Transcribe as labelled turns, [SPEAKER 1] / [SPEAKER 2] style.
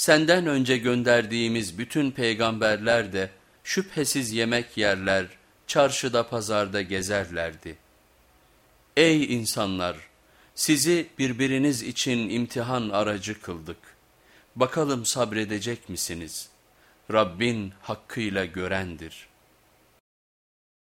[SPEAKER 1] Senden önce gönderdiğimiz bütün peygamberler de şüphesiz yemek yerler, çarşıda pazarda gezerlerdi. Ey insanlar! Sizi birbiriniz için imtihan aracı kıldık. Bakalım sabredecek misiniz? Rabbin hakkıyla görendir.''